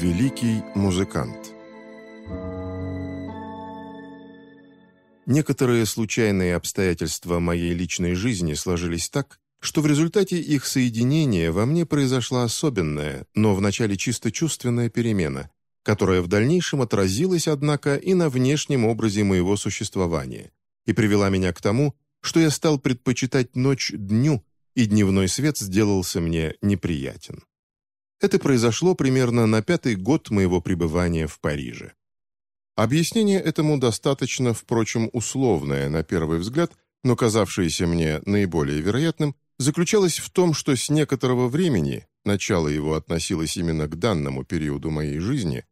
Великий музыкант Некоторые случайные обстоятельства моей личной жизни сложились так, что в результате их соединения во мне произошла особенная, но вначале чисто чувственная перемена, которая в дальнейшем отразилась, однако, и на внешнем образе моего существования, и привела меня к тому, что я стал предпочитать ночь дню, и дневной свет сделался мне неприятен. Это произошло примерно на пятый год моего пребывания в Париже. Объяснение этому достаточно, впрочем, условное на первый взгляд, но казавшееся мне наиболее вероятным, заключалось в том, что с некоторого времени, начало его относилось именно к данному периоду моей жизни,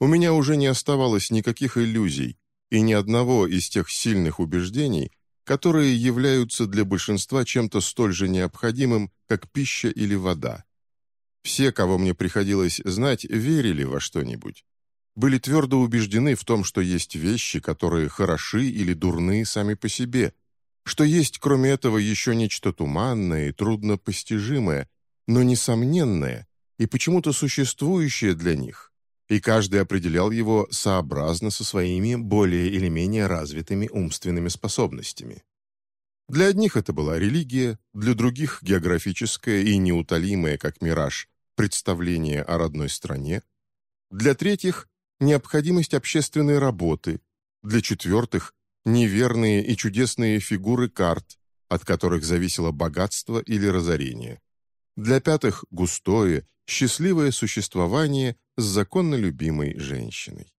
у меня уже не оставалось никаких иллюзий и ни одного из тех сильных убеждений, которые являются для большинства чем-то столь же необходимым, как пища или вода. Все, кого мне приходилось знать, верили во что-нибудь. Были твердо убеждены в том, что есть вещи, которые хороши или дурны сами по себе, что есть, кроме этого, еще нечто туманное и труднопостижимое, но несомненное и почему-то существующее для них, и каждый определял его сообразно со своими более или менее развитыми умственными способностями. Для одних это была религия, для других – географическое и неутолимое, как мираж, представление о родной стране, для третьих – необходимость общественной работы, для четвертых – неверные и чудесные фигуры карт, от которых зависело богатство или разорение, для пятых – густое, счастливое существование с законно любимой женщиной.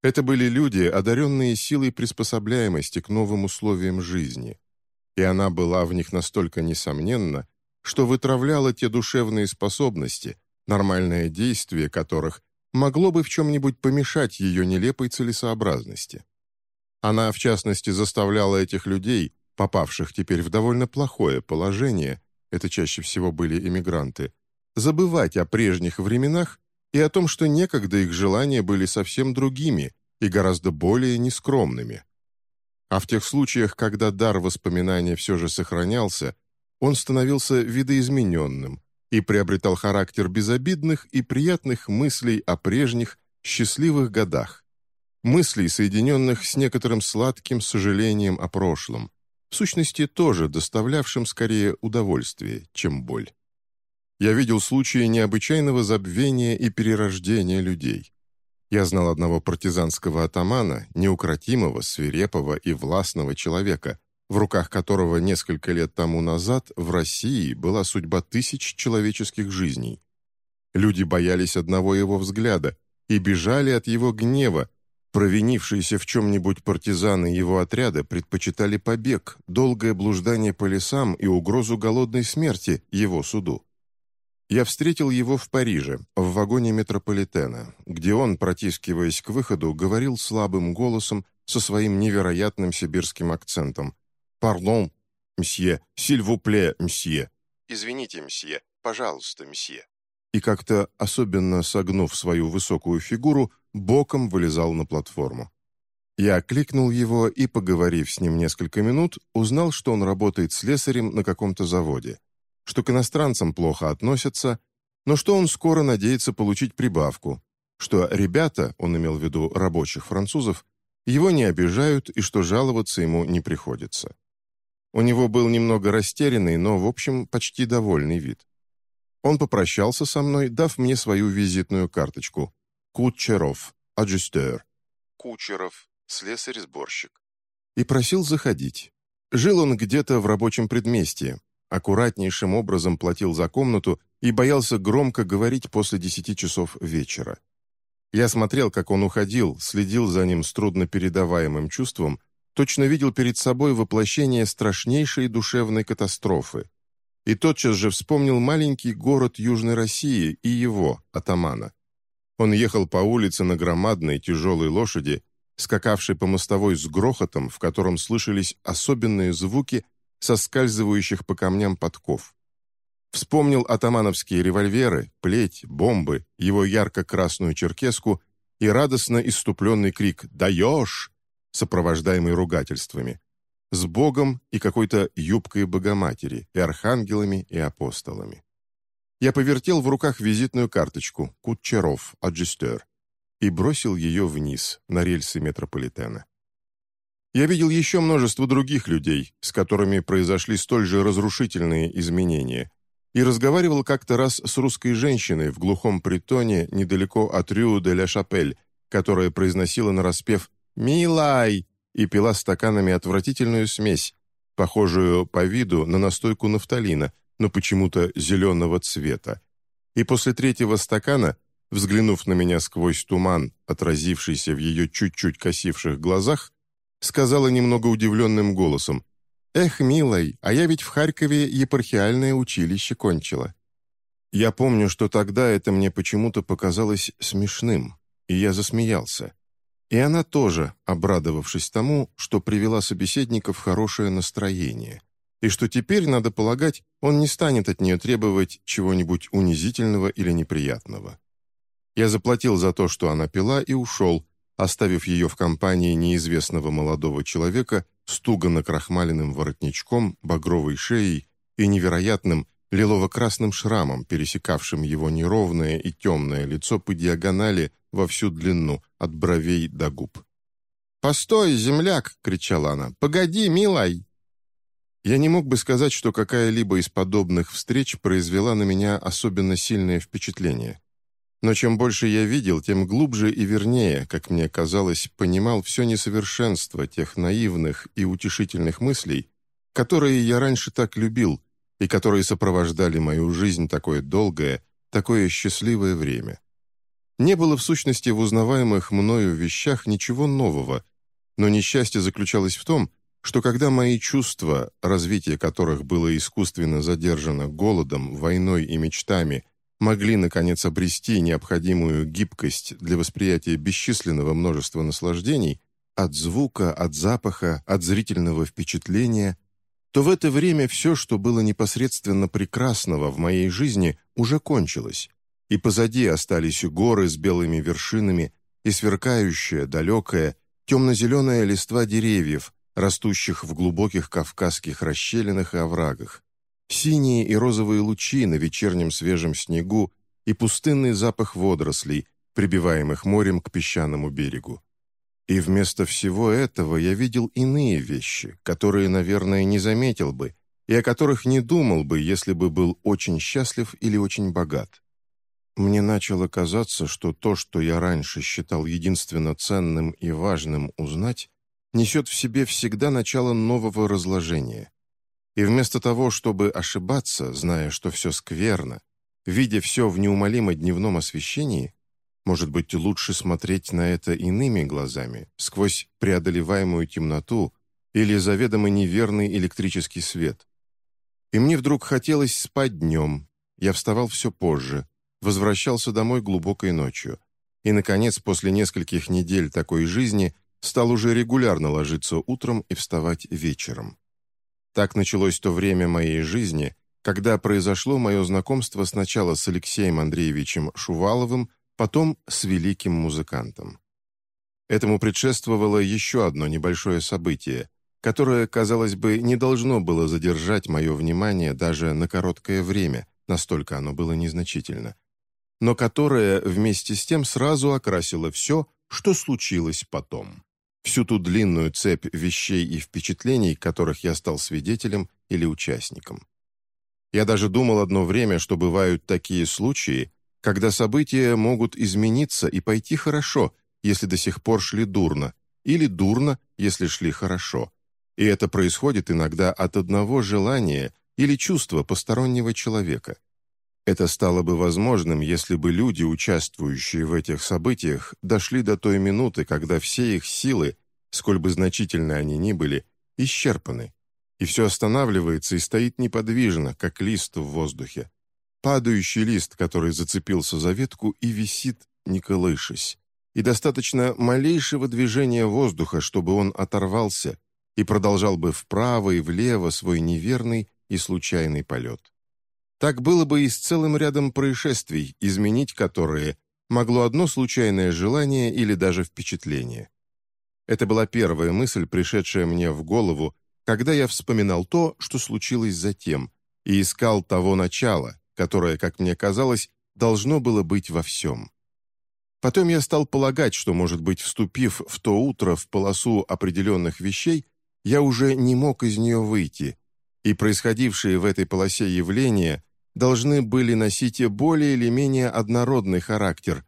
Это были люди, одаренные силой приспособляемости к новым условиям жизни, и она была в них настолько несомненна, что вытравляла те душевные способности, нормальное действие которых могло бы в чем-нибудь помешать ее нелепой целесообразности. Она, в частности, заставляла этих людей, попавших теперь в довольно плохое положение, это чаще всего были эмигранты, забывать о прежних временах и о том, что некогда их желания были совсем другими и гораздо более нескромными. А в тех случаях, когда дар воспоминания все же сохранялся, он становился видоизмененным и приобретал характер безобидных и приятных мыслей о прежних счастливых годах. Мыслей, соединенных с некоторым сладким сожалением о прошлом, в сущности тоже доставлявшим скорее удовольствие, чем боль я видел случаи необычайного забвения и перерождения людей. Я знал одного партизанского атамана, неукротимого, свирепого и властного человека, в руках которого несколько лет тому назад в России была судьба тысяч человеческих жизней. Люди боялись одного его взгляда и бежали от его гнева, Провинившиеся в чем-нибудь партизаны его отряда предпочитали побег, долгое блуждание по лесам и угрозу голодной смерти его суду. Я встретил его в Париже, в вагоне метрополитена, где он, протискиваясь к выходу, говорил слабым голосом со своим невероятным сибирским акцентом. «Пардон, мсье, сильвупле, мсье». «Извините, мсье, пожалуйста, мсье». И как-то, особенно согнув свою высокую фигуру, боком вылезал на платформу. Я кликнул его и, поговорив с ним несколько минут, узнал, что он работает слесарем на каком-то заводе что к иностранцам плохо относятся, но что он скоро надеется получить прибавку, что ребята, он имел в виду рабочих французов, его не обижают и что жаловаться ему не приходится. У него был немного растерянный, но, в общем, почти довольный вид. Он попрощался со мной, дав мне свою визитную карточку. Кучеров, аджустер. Кучеров, слесарь-сборщик. И просил заходить. Жил он где-то в рабочем предместье, аккуратнейшим образом платил за комнату и боялся громко говорить после десяти часов вечера. Я смотрел, как он уходил, следил за ним с труднопередаваемым чувством, точно видел перед собой воплощение страшнейшей душевной катастрофы. И тотчас же вспомнил маленький город Южной России и его, атамана. Он ехал по улице на громадной тяжелой лошади, скакавшей по мостовой с грохотом, в котором слышались особенные звуки соскальзывающих по камням подков. Вспомнил атамановские револьверы, плеть, бомбы, его ярко-красную черкеску и радостно иступленный крик «Даешь!», сопровождаемый ругательствами. С Богом и какой-то юбкой Богоматери, и архангелами, и апостолами. Я повертел в руках визитную карточку «Кутчеров, аджистер» и бросил ее вниз, на рельсы метрополитена. Я видел еще множество других людей, с которыми произошли столь же разрушительные изменения, и разговаривал как-то раз с русской женщиной в глухом притоне недалеко от Рю-де-ля-Шапель, которая произносила нараспев «Милай!» и пила стаканами отвратительную смесь, похожую по виду на настойку нафталина, но почему-то зеленого цвета. И после третьего стакана, взглянув на меня сквозь туман, отразившийся в ее чуть-чуть косивших глазах, сказала немного удивленным голосом «Эх, милой, а я ведь в Харькове епархиальное училище кончила». Я помню, что тогда это мне почему-то показалось смешным, и я засмеялся. И она тоже, обрадовавшись тому, что привела собеседника в хорошее настроение, и что теперь, надо полагать, он не станет от нее требовать чего-нибудь унизительного или неприятного. Я заплатил за то, что она пила, и ушел, оставив ее в компании неизвестного молодого человека с туго накрахмаленным воротничком, багровой шеей и невероятным лилово-красным шрамом, пересекавшим его неровное и темное лицо по диагонали во всю длину, от бровей до губ. «Постой, земляк!» — кричала она. «Погоди, милай!» Я не мог бы сказать, что какая-либо из подобных встреч произвела на меня особенно сильное впечатление. Но чем больше я видел, тем глубже и вернее, как мне казалось, понимал все несовершенство тех наивных и утешительных мыслей, которые я раньше так любил и которые сопровождали мою жизнь такое долгое, такое счастливое время. Не было в сущности в узнаваемых мною вещах ничего нового, но несчастье заключалось в том, что когда мои чувства, развитие которых было искусственно задержано голодом, войной и мечтами – могли, наконец, обрести необходимую гибкость для восприятия бесчисленного множества наслаждений, от звука, от запаха, от зрительного впечатления, то в это время все, что было непосредственно прекрасного в моей жизни, уже кончилось, и позади остались горы с белыми вершинами и сверкающая, далекая, темно-зеленая листва деревьев, растущих в глубоких кавказских расщелинах и оврагах, синие и розовые лучи на вечернем свежем снегу и пустынный запах водорослей, прибиваемых морем к песчаному берегу. И вместо всего этого я видел иные вещи, которые, наверное, не заметил бы, и о которых не думал бы, если бы был очень счастлив или очень богат. Мне начало казаться, что то, что я раньше считал единственно ценным и важным узнать, несет в себе всегда начало нового разложения. И вместо того, чтобы ошибаться, зная, что все скверно, видя все в неумолимо дневном освещении, может быть, лучше смотреть на это иными глазами, сквозь преодолеваемую темноту или заведомо неверный электрический свет. И мне вдруг хотелось спать днем. Я вставал все позже, возвращался домой глубокой ночью. И, наконец, после нескольких недель такой жизни стал уже регулярно ложиться утром и вставать вечером. Так началось то время моей жизни, когда произошло мое знакомство сначала с Алексеем Андреевичем Шуваловым, потом с великим музыкантом. Этому предшествовало еще одно небольшое событие, которое, казалось бы, не должно было задержать мое внимание даже на короткое время, настолько оно было незначительно, но которое вместе с тем сразу окрасило все, что случилось потом всю ту длинную цепь вещей и впечатлений, которых я стал свидетелем или участником. Я даже думал одно время, что бывают такие случаи, когда события могут измениться и пойти хорошо, если до сих пор шли дурно, или дурно, если шли хорошо. И это происходит иногда от одного желания или чувства постороннего человека. Это стало бы возможным, если бы люди, участвующие в этих событиях, дошли до той минуты, когда все их силы, сколь бы значительны они ни были, исчерпаны, и все останавливается и стоит неподвижно, как лист в воздухе. Падающий лист, который зацепился за ветку и висит, не колышась. И достаточно малейшего движения воздуха, чтобы он оторвался и продолжал бы вправо и влево свой неверный и случайный полет. Так было бы и с целым рядом происшествий, изменить которые могло одно случайное желание или даже впечатление. Это была первая мысль, пришедшая мне в голову, когда я вспоминал то, что случилось затем, и искал того начала, которое, как мне казалось, должно было быть во всем. Потом я стал полагать, что, может быть, вступив в то утро в полосу определенных вещей, я уже не мог из нее выйти, и происходившие в этой полосе явления должны были носить более или менее однородный характер,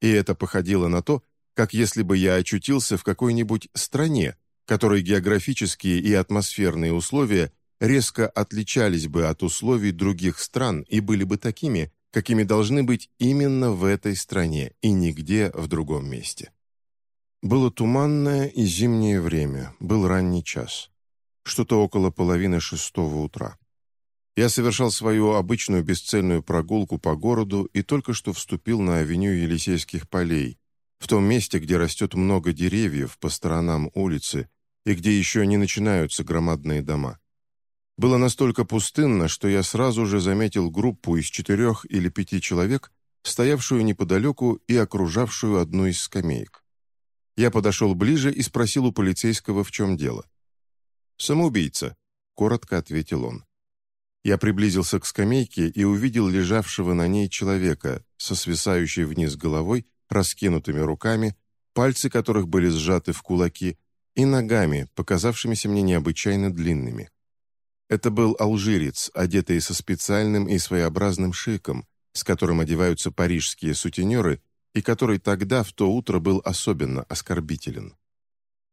и это походило на то, как если бы я очутился в какой-нибудь стране, которой географические и атмосферные условия резко отличались бы от условий других стран и были бы такими, какими должны быть именно в этой стране и нигде в другом месте. Было туманное и зимнее время, был ранний час. Что-то около половины шестого утра. Я совершал свою обычную бесцельную прогулку по городу и только что вступил на авеню Елисейских полей, в том месте, где растет много деревьев по сторонам улицы и где еще не начинаются громадные дома. Было настолько пустынно, что я сразу же заметил группу из четырех или пяти человек, стоявшую неподалеку и окружавшую одну из скамеек. Я подошел ближе и спросил у полицейского, в чем дело. «Самоубийца», — коротко ответил он. Я приблизился к скамейке и увидел лежавшего на ней человека со свисающей вниз головой, раскинутыми руками, пальцы которых были сжаты в кулаки, и ногами, показавшимися мне необычайно длинными. Это был алжирец, одетый со специальным и своеобразным шиком, с которым одеваются парижские сутенеры, и который тогда, в то утро, был особенно оскорбителен.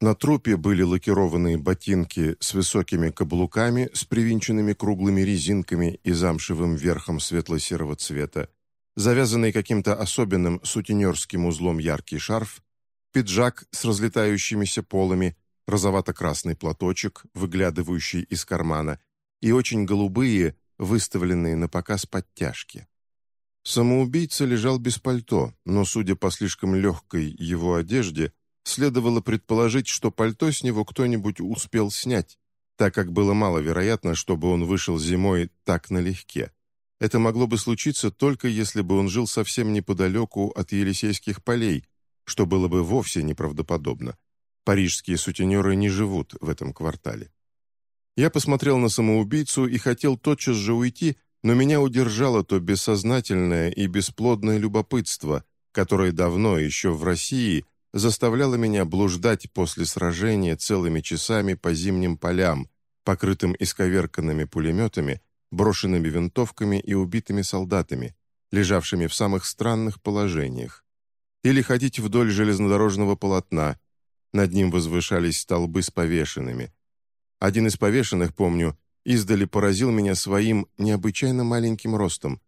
На трупе были лакированные ботинки с высокими каблуками, с привинченными круглыми резинками и замшевым верхом светло-серого цвета, завязанный каким-то особенным сутенерским узлом яркий шарф, пиджак с разлетающимися полами, розовато-красный платочек, выглядывающий из кармана, и очень голубые, выставленные на показ подтяжки. Самоубийца лежал без пальто, но, судя по слишком легкой его одежде, следовало предположить, что пальто с него кто-нибудь успел снять, так как было маловероятно, чтобы он вышел зимой так налегке. Это могло бы случиться только если бы он жил совсем неподалеку от Елисейских полей, что было бы вовсе неправдоподобно. Парижские сутенеры не живут в этом квартале. Я посмотрел на самоубийцу и хотел тотчас же уйти, но меня удержало то бессознательное и бесплодное любопытство, которое давно, еще в России, заставляло меня блуждать после сражения целыми часами по зимним полям, покрытым исковерканными пулеметами, брошенными винтовками и убитыми солдатами, лежавшими в самых странных положениях. Или ходить вдоль железнодорожного полотна, над ним возвышались столбы с повешенными. Один из повешенных, помню, издали поразил меня своим необычайно маленьким ростом.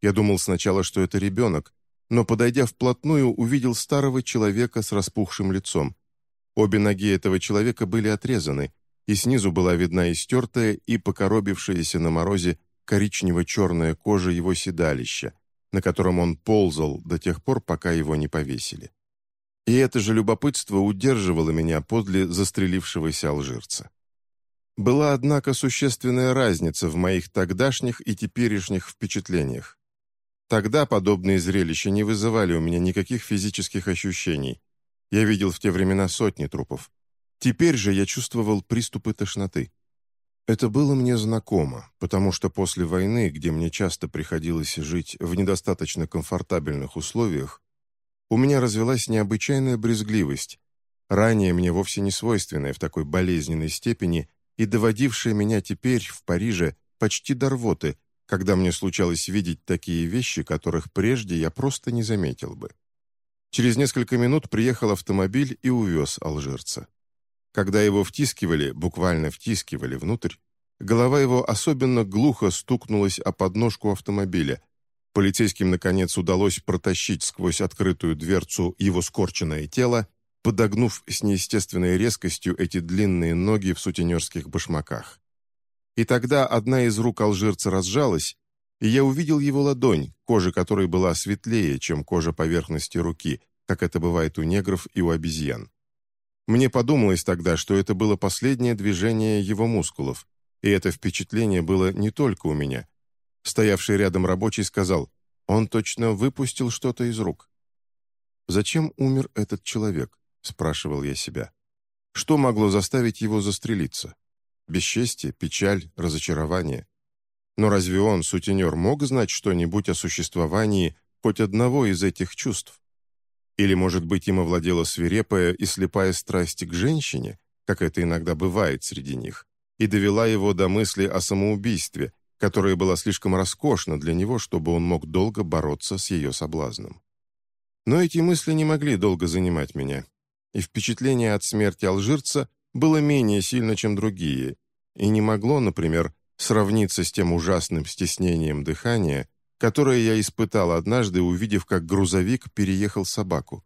Я думал сначала, что это ребенок, но, подойдя вплотную, увидел старого человека с распухшим лицом. Обе ноги этого человека были отрезаны, и снизу была видна истертая и покоробившаяся на морозе коричнево-черная кожа его седалища, на котором он ползал до тех пор, пока его не повесили. И это же любопытство удерживало меня подле застрелившегося алжирца. Была, однако, существенная разница в моих тогдашних и теперешних впечатлениях. Тогда подобные зрелища не вызывали у меня никаких физических ощущений. Я видел в те времена сотни трупов. Теперь же я чувствовал приступы тошноты. Это было мне знакомо, потому что после войны, где мне часто приходилось жить в недостаточно комфортабельных условиях, у меня развелась необычайная брезгливость, ранее мне вовсе не свойственная в такой болезненной степени и доводившая меня теперь в Париже почти до рвоты, когда мне случалось видеть такие вещи, которых прежде я просто не заметил бы. Через несколько минут приехал автомобиль и увез алжирца. Когда его втискивали, буквально втискивали внутрь, голова его особенно глухо стукнулась о подножку автомобиля. Полицейским, наконец, удалось протащить сквозь открытую дверцу его скорченное тело, подогнув с неестественной резкостью эти длинные ноги в сутенерских башмаках. И тогда одна из рук алжирца разжалась, и я увидел его ладонь, кожа которой была светлее, чем кожа поверхности руки, как это бывает у негров и у обезьян. Мне подумалось тогда, что это было последнее движение его мускулов, и это впечатление было не только у меня. Стоявший рядом рабочий сказал, он точно выпустил что-то из рук. «Зачем умер этот человек?» – спрашивал я себя. «Что могло заставить его застрелиться?» Бесчестие, печаль, разочарование. Но разве он, сутенер, мог знать что-нибудь о существовании хоть одного из этих чувств? Или, может быть, им овладела свирепая и слепая страсть к женщине, как это иногда бывает среди них, и довела его до мысли о самоубийстве, которая была слишком роскошна для него, чтобы он мог долго бороться с ее соблазном. Но эти мысли не могли долго занимать меня, и впечатление от смерти алжирца было менее сильно, чем другие, и не могло, например, сравниться с тем ужасным стеснением дыхания, которое я испытал однажды, увидев, как грузовик переехал собаку.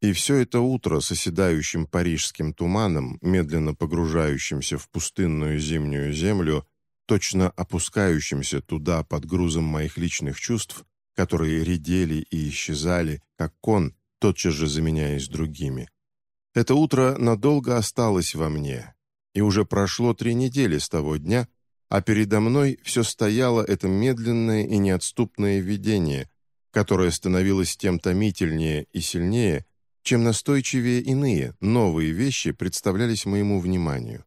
И все это утро с оседающим парижским туманом, медленно погружающимся в пустынную зимнюю землю, точно опускающимся туда под грузом моих личных чувств, которые редели и исчезали, как кон, тотчас же заменяясь другими. Это утро надолго осталось во мне, и уже прошло три недели с того дня, а передо мной все стояло это медленное и неотступное видение, которое становилось тем томительнее и сильнее, чем настойчивее иные, новые вещи представлялись моему вниманию.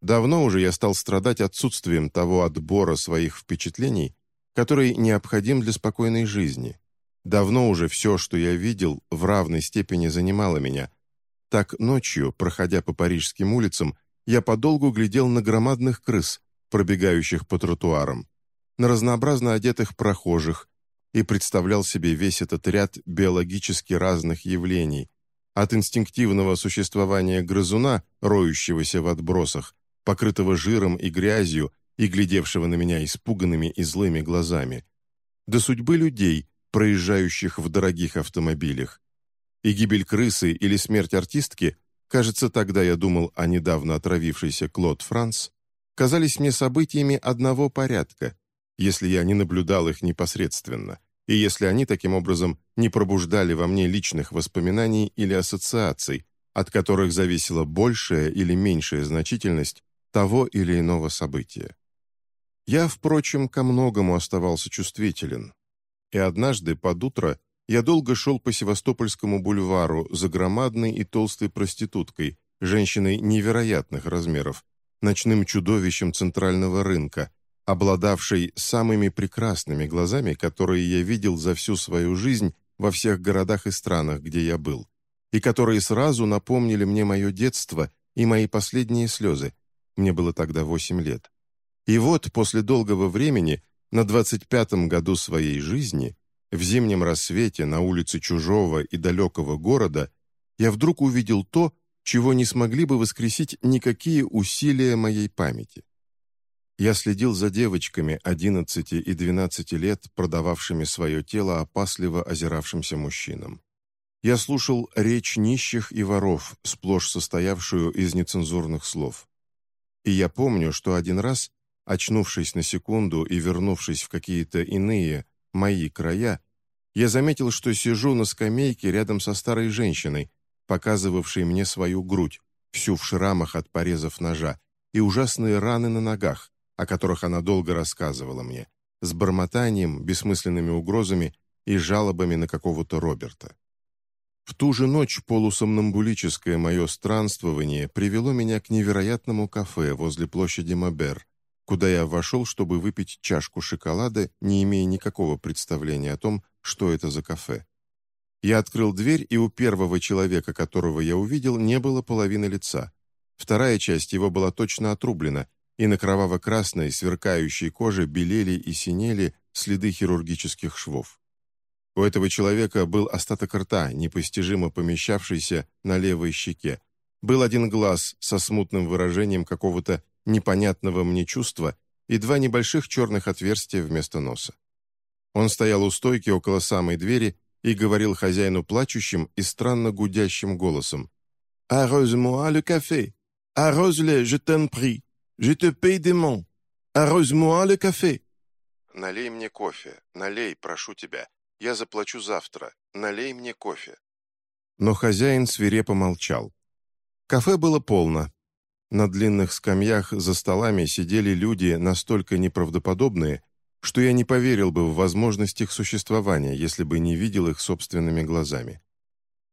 Давно уже я стал страдать отсутствием того отбора своих впечатлений, который необходим для спокойной жизни. Давно уже все, что я видел, в равной степени занимало меня. Так ночью, проходя по парижским улицам, я подолгу глядел на громадных крыс, пробегающих по тротуарам, на разнообразно одетых прохожих и представлял себе весь этот ряд биологически разных явлений, от инстинктивного существования грызуна, роющегося в отбросах, покрытого жиром и грязью и глядевшего на меня испуганными и злыми глазами, до судьбы людей, проезжающих в дорогих автомобилях. И гибель крысы или смерть артистки, кажется, тогда я думал о недавно отравившейся Клод Франц, казались мне событиями одного порядка, если я не наблюдал их непосредственно, и если они таким образом не пробуждали во мне личных воспоминаний или ассоциаций, от которых зависела большая или меньшая значительность того или иного события. Я, впрочем, ко многому оставался чувствителен. И однажды под утро я долго шел по Севастопольскому бульвару за громадной и толстой проституткой, женщиной невероятных размеров, ночным чудовищем центрального рынка, обладавшей самыми прекрасными глазами, которые я видел за всю свою жизнь во всех городах и странах, где я был, и которые сразу напомнили мне мое детство и мои последние слезы, мне было тогда восемь лет. И вот после долгого времени, на двадцать пятом году своей жизни, в зимнем рассвете на улице чужого и далекого города, я вдруг увидел то, чего не смогли бы воскресить никакие усилия моей памяти. Я следил за девочками 11 и 12 лет, продававшими свое тело опасливо озиравшимся мужчинам. Я слушал речь нищих и воров, сплошь состоявшую из нецензурных слов. И я помню, что один раз, очнувшись на секунду и вернувшись в какие-то иные, мои края, я заметил, что сижу на скамейке рядом со старой женщиной, показывавшей мне свою грудь, всю в шрамах от порезов ножа, и ужасные раны на ногах, о которых она долго рассказывала мне, с бормотанием, бессмысленными угрозами и жалобами на какого-то Роберта. В ту же ночь полусомнамбулическое мое странствование привело меня к невероятному кафе возле площади Мобер, куда я вошел, чтобы выпить чашку шоколада, не имея никакого представления о том, что это за кафе. Я открыл дверь, и у первого человека, которого я увидел, не было половины лица. Вторая часть его была точно отрублена, и на кроваво-красной, сверкающей коже белели и синели следы хирургических швов. У этого человека был остаток рта, непостижимо помещавшийся на левой щеке. Был один глаз со смутным выражением какого-то непонятного мне чувства и два небольших черных отверстия вместо носа. Он стоял у стойки около самой двери и говорил хозяину плачущим и странно гудящим голосом. «Arrose-moi le café! Arrose-le, je t'en prie! Je te paye des! Arrose-moi le café!» «Налей мне кофе, налей, прошу тебя, я заплачу завтра. Налей мне кофе». Но хозяин свирепо молчал. Кафе было полно. На длинных скамьях за столами сидели люди настолько неправдоподобные, что я не поверил бы в возможность их существования, если бы не видел их собственными глазами.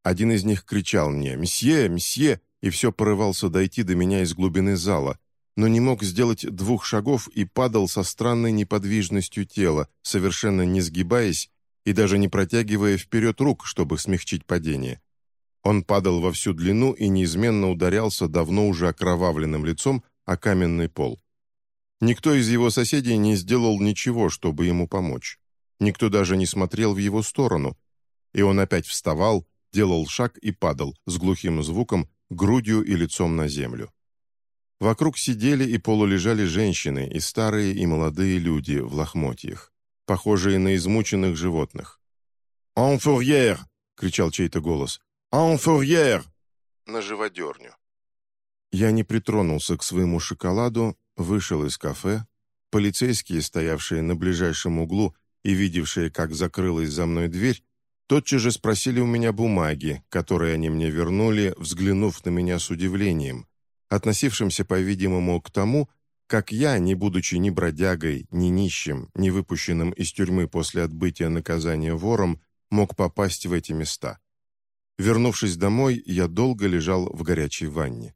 Один из них кричал мне «Месье! Месье!» и все порывался дойти до меня из глубины зала, но не мог сделать двух шагов и падал со странной неподвижностью тела, совершенно не сгибаясь и даже не протягивая вперед рук, чтобы смягчить падение. Он падал во всю длину и неизменно ударялся давно уже окровавленным лицом о каменный пол. Никто из его соседей не сделал ничего, чтобы ему помочь. Никто даже не смотрел в его сторону. И он опять вставал, делал шаг и падал с глухим звуком, грудью и лицом на землю. Вокруг сидели и полулежали женщины, и старые, и молодые люди в лохмотьях, похожие на измученных животных. «En fourrière!» — кричал чей-то голос. «En fourrière!» На живодерню. Я не притронулся к своему шоколаду, вышел из кафе. Полицейские, стоявшие на ближайшем углу и видевшие, как закрылась за мной дверь, тотчас же спросили у меня бумаги, которые они мне вернули, взглянув на меня с удивлением, относившимся, по-видимому, к тому, как я, не будучи ни бродягой, ни нищим, ни выпущенным из тюрьмы после отбытия наказания вором, мог попасть в эти места. Вернувшись домой, я долго лежал в горячей ванне.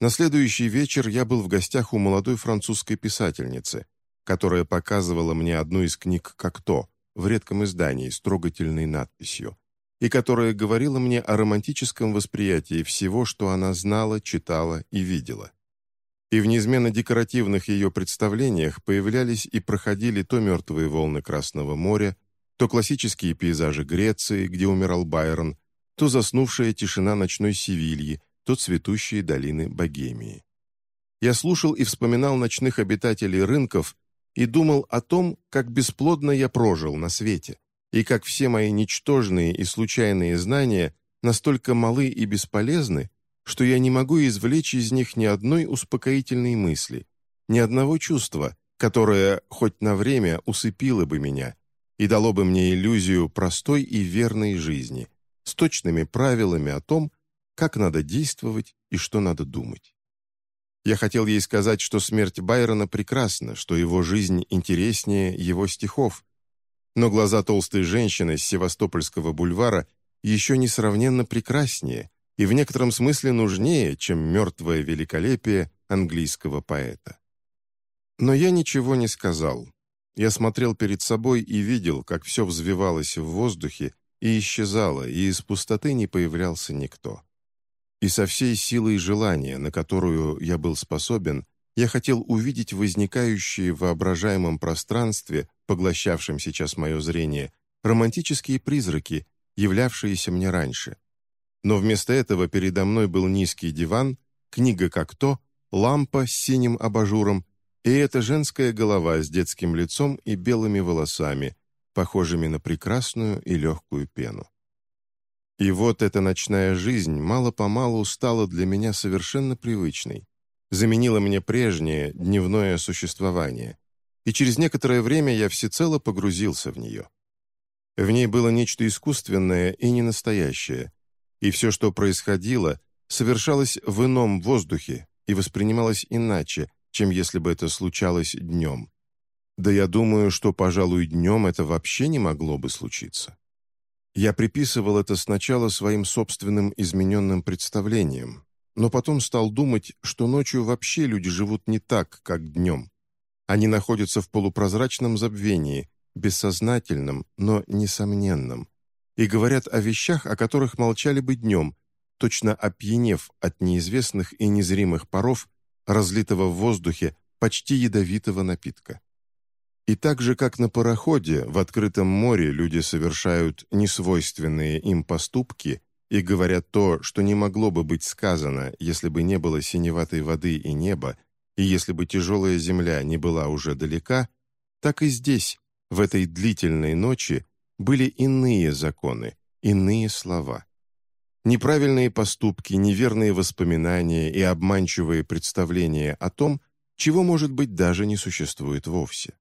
На следующий вечер я был в гостях у молодой французской писательницы, которая показывала мне одну из книг «Как-то» в редком издании с трогательной надписью и которая говорила мне о романтическом восприятии всего, что она знала, читала и видела. И в неизменно декоративных ее представлениях появлялись и проходили то мертвые волны Красного моря, то классические пейзажи Греции, где умирал Байрон, то заснувшая тишина ночной Севильи, то цветущие долины Богемии. Я слушал и вспоминал ночных обитателей рынков и думал о том, как бесплодно я прожил на свете и как все мои ничтожные и случайные знания настолько малы и бесполезны, что я не могу извлечь из них ни одной успокоительной мысли, ни одного чувства, которое хоть на время усыпило бы меня и дало бы мне иллюзию простой и верной жизни, с точными правилами о том, как надо действовать и что надо думать. Я хотел ей сказать, что смерть Байрона прекрасна, что его жизнь интереснее его стихов, но глаза толстой женщины с Севастопольского бульвара еще несравненно прекраснее и в некотором смысле нужнее, чем мертвое великолепие английского поэта. Но я ничего не сказал. Я смотрел перед собой и видел, как все взвивалось в воздухе и исчезало, и из пустоты не появлялся никто. И со всей силой желания, на которую я был способен, я хотел увидеть возникающие в воображаемом пространстве, поглощавшем сейчас мое зрение, романтические призраки, являвшиеся мне раньше. Но вместо этого передо мной был низкий диван, книга как то, лампа с синим абажуром и эта женская голова с детским лицом и белыми волосами, похожими на прекрасную и легкую пену. И вот эта ночная жизнь мало-помалу стала для меня совершенно привычной заменила мне прежнее дневное существование, и через некоторое время я всецело погрузился в нее. В ней было нечто искусственное и ненастоящее, и все, что происходило, совершалось в ином воздухе и воспринималось иначе, чем если бы это случалось днем. Да я думаю, что, пожалуй, днем это вообще не могло бы случиться. Я приписывал это сначала своим собственным измененным представлениям, но потом стал думать, что ночью вообще люди живут не так, как днем. Они находятся в полупрозрачном забвении, бессознательном, но несомненном, и говорят о вещах, о которых молчали бы днем, точно опьянев от неизвестных и незримых паров, разлитого в воздухе почти ядовитого напитка. И так же, как на пароходе, в открытом море люди совершают несвойственные им поступки и говорят то, что не могло бы быть сказано, если бы не было синеватой воды и неба, и если бы тяжелая земля не была уже далека, так и здесь, в этой длительной ночи, были иные законы, иные слова. Неправильные поступки, неверные воспоминания и обманчивые представления о том, чего, может быть, даже не существует вовсе.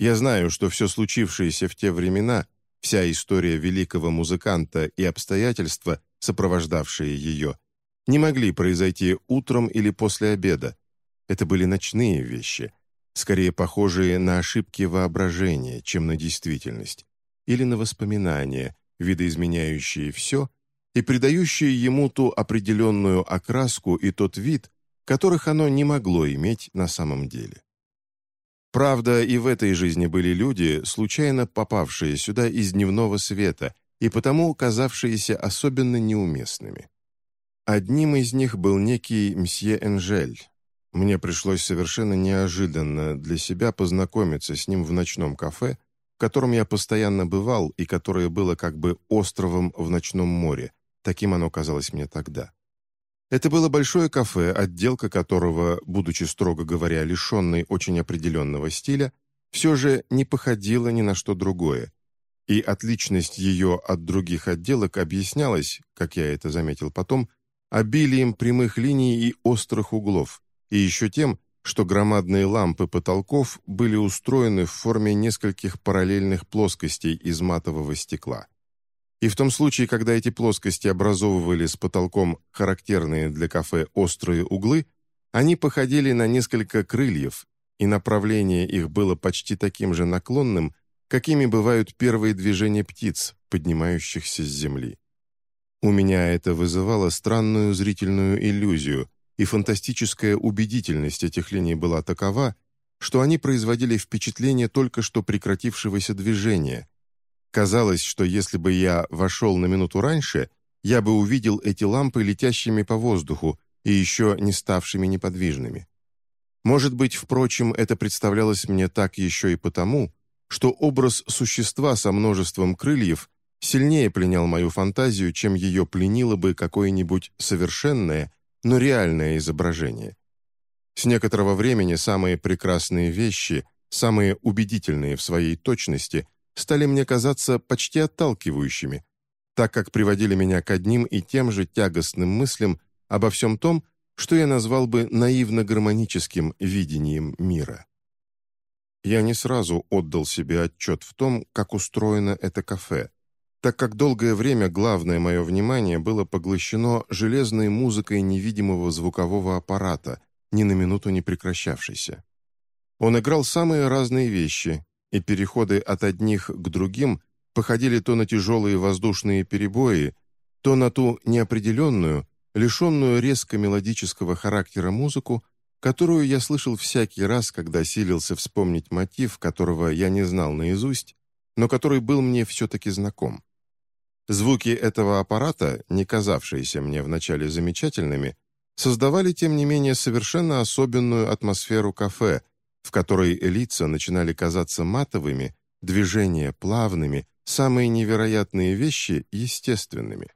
Я знаю, что все случившееся в те времена – Вся история великого музыканта и обстоятельства, сопровождавшие ее, не могли произойти утром или после обеда. Это были ночные вещи, скорее похожие на ошибки воображения, чем на действительность, или на воспоминания, видоизменяющие все и придающие ему ту определенную окраску и тот вид, которых оно не могло иметь на самом деле. Правда, и в этой жизни были люди, случайно попавшие сюда из дневного света и потому казавшиеся особенно неуместными. Одним из них был некий мсье Энжель. Мне пришлось совершенно неожиданно для себя познакомиться с ним в ночном кафе, в котором я постоянно бывал и которое было как бы островом в ночном море, таким оно казалось мне тогда. Это было большое кафе, отделка которого, будучи, строго говоря, лишенной очень определенного стиля, все же не походила ни на что другое, и отличность ее от других отделок объяснялась, как я это заметил потом, обилием прямых линий и острых углов, и еще тем, что громадные лампы потолков были устроены в форме нескольких параллельных плоскостей из матового стекла. И в том случае, когда эти плоскости образовывали с потолком характерные для кафе острые углы, они походили на несколько крыльев, и направление их было почти таким же наклонным, какими бывают первые движения птиц, поднимающихся с земли. У меня это вызывало странную зрительную иллюзию, и фантастическая убедительность этих линий была такова, что они производили впечатление только что прекратившегося движения, Казалось, что если бы я вошел на минуту раньше, я бы увидел эти лампы летящими по воздуху и еще не ставшими неподвижными. Может быть, впрочем, это представлялось мне так еще и потому, что образ существа со множеством крыльев сильнее пленял мою фантазию, чем ее пленило бы какое-нибудь совершенное, но реальное изображение. С некоторого времени самые прекрасные вещи, самые убедительные в своей точности – стали мне казаться почти отталкивающими, так как приводили меня к одним и тем же тягостным мыслям обо всем том, что я назвал бы наивно-гармоническим видением мира. Я не сразу отдал себе отчет в том, как устроено это кафе, так как долгое время главное мое внимание было поглощено железной музыкой невидимого звукового аппарата, ни на минуту не прекращавшейся. Он играл самые разные вещи, и переходы от одних к другим походили то на тяжелые воздушные перебои, то на ту неопределенную, лишенную резко мелодического характера музыку, которую я слышал всякий раз, когда силился вспомнить мотив, которого я не знал наизусть, но который был мне все-таки знаком. Звуки этого аппарата, не казавшиеся мне вначале замечательными, создавали, тем не менее, совершенно особенную атмосферу кафе, в которой лица начинали казаться матовыми, движения плавными, самые невероятные вещи естественными.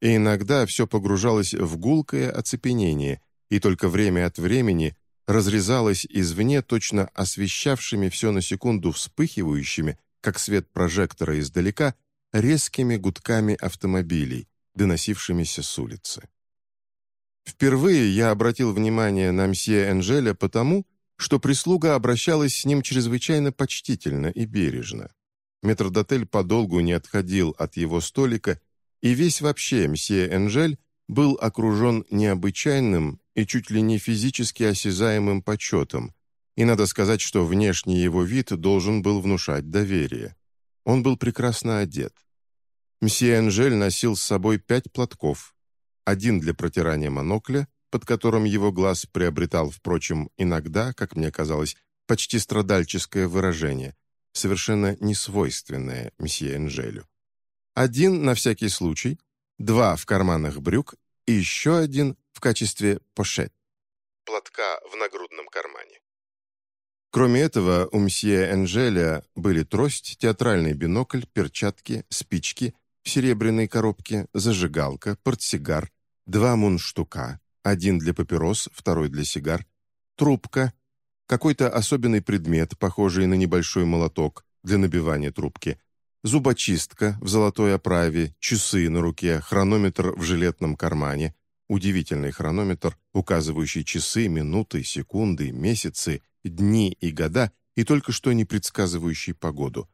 И иногда все погружалось в гулкое оцепенение, и только время от времени разрезалось извне точно освещавшими все на секунду вспыхивающими, как свет прожектора издалека, резкими гудками автомобилей, доносившимися с улицы. Впервые я обратил внимание на мсье Энжеля потому, что прислуга обращалась с ним чрезвычайно почтительно и бережно. Метрдотель подолгу не отходил от его столика, и весь вообще мсье Энжель был окружен необычайным и чуть ли не физически осязаемым почетом, и надо сказать, что внешний его вид должен был внушать доверие. Он был прекрасно одет. Мсье Энжель носил с собой пять платков, один для протирания монокля, под которым его глаз приобретал, впрочем, иногда, как мне казалось, почти страдальческое выражение, совершенно несвойственное месье Энжелю. Один на всякий случай, два в карманах брюк и еще один в качестве пошет. Платка в нагрудном кармане. Кроме этого, у мсье Энжеля были трость, театральный бинокль, перчатки, спички в серебряной коробке, зажигалка, портсигар, два мунштука, один для папирос, второй для сигар, трубка, какой-то особенный предмет, похожий на небольшой молоток для набивания трубки, зубочистка в золотой оправе, часы на руке, хронометр в жилетном кармане, удивительный хронометр, указывающий часы, минуты, секунды, месяцы, дни и года, и только что не предсказывающий погоду,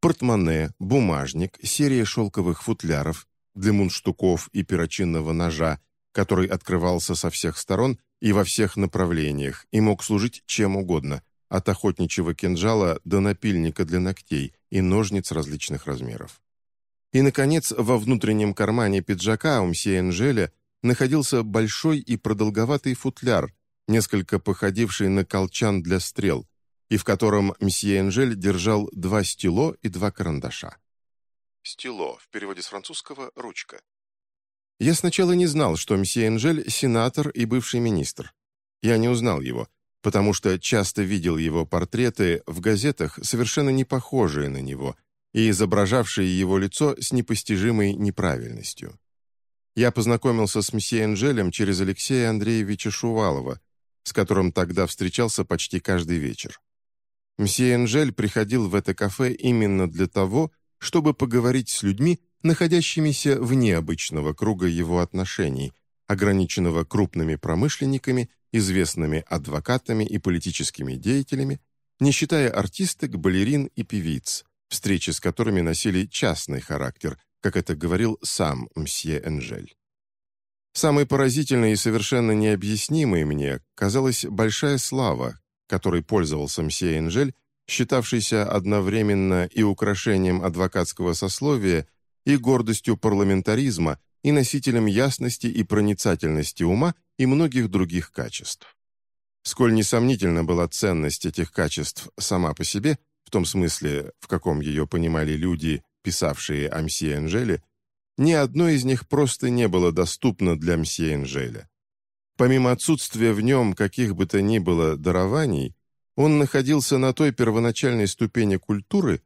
портмоне, бумажник, серия шелковых футляров для мундштуков и перочинного ножа, который открывался со всех сторон и во всех направлениях и мог служить чем угодно, от охотничьего кинжала до напильника для ногтей и ножниц различных размеров. И, наконец, во внутреннем кармане пиджака у мсье Энжеля находился большой и продолговатый футляр, несколько походивший на колчан для стрел, и в котором мсье Энжель держал два стило и два карандаша. Стило, в переводе с французского «ручка». Я сначала не знал, что мсье Энжель – сенатор и бывший министр. Я не узнал его, потому что часто видел его портреты в газетах, совершенно не похожие на него, и изображавшие его лицо с непостижимой неправильностью. Я познакомился с месье Энжелем через Алексея Андреевича Шувалова, с которым тогда встречался почти каждый вечер. Мсье Энжель приходил в это кафе именно для того, чтобы поговорить с людьми, находящимися вне обычного круга его отношений, ограниченного крупными промышленниками, известными адвокатами и политическими деятелями, не считая артисток, балерин и певиц, встречи с которыми носили частный характер, как это говорил сам мсье Энжель. Самой поразительной и совершенно необъяснимой мне казалась большая слава, которой пользовался мсье Энжель, считавшийся одновременно и украшением адвокатского сословия, и гордостью парламентаризма, и носителем ясности и проницательности ума и многих других качеств. Сколь несомнительна была ценность этих качеств сама по себе, в том смысле, в каком ее понимали люди, писавшие о мсье Энжеле, ни одно из них просто не было доступно для мсье Энжеля. Помимо отсутствия в нем каких бы то ни было дарований, он находился на той первоначальной ступени культуры,